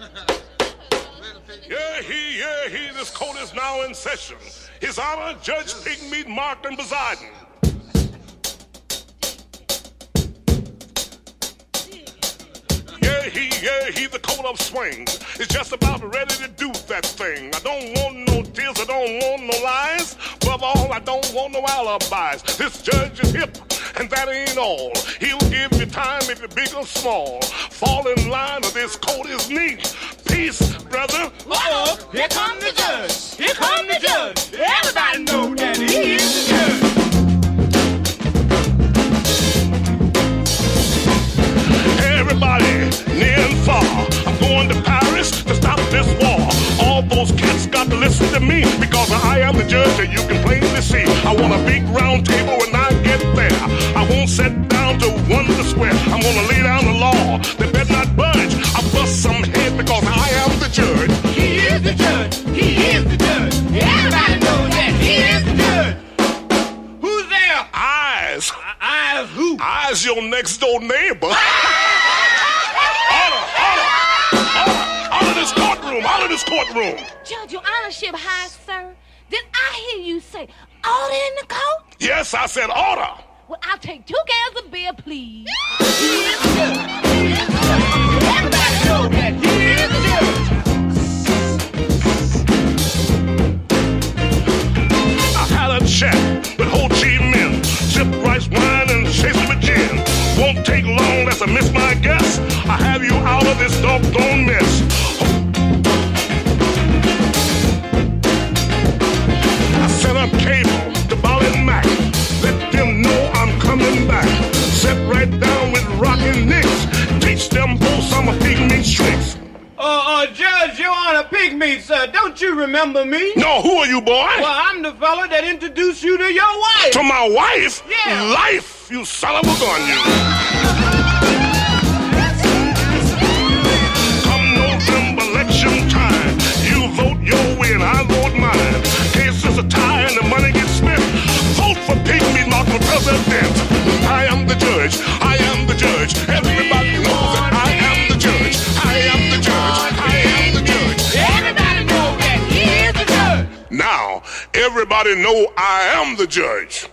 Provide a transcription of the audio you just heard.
Yeah, he, yeah, he, this court is now in session. His Honor, Judge Pigmeat Markham presiding. Yeah, he, yeah, he, the coat of swings is just about ready to do that thing. I don't want no tears, I don't want no lies. Above all, I don't want no alibis. This judge is hip, and that ain't all. He'll give you time if you're big or small. Fall in line, or this coat is neat. Peace, brother. Uh-oh, here come the judge. Here come the judge. Everybody know that he is the judge. Everybody, near and far, I'm going to Paris to stop this war. All those cats got to listen to me because I am the judge that you can plainly see. I want a big round table Eyes who? eyes, your next door neighbor. Order, order, order, out of this courtroom, out of this courtroom. Judge, your honorship high, sir. Did I hear you say order in the court? Yes, I said order. Well, I'll take two cans of beer, please. take long, that's a miss my guess. I have you out of this doggone mess. I set up cable to Ball and Mac. Let them know I'm coming back. Sit right down with Rockin' Nicks. Teach them both some of pygmy tricks. Uh, uh, Judge, Your Honor, Pigmeat, sir. Don't you remember me? No, who are you, boy? Well, I'm the fella that introduced you to your wife. To my wife? Yeah. Life, you son of a gun, you. President. I am the judge. I am the judge. Everybody knows that I am the judge. I am the judge. I am the judge. Everybody knows that he is the judge. Now, everybody know I am the judge.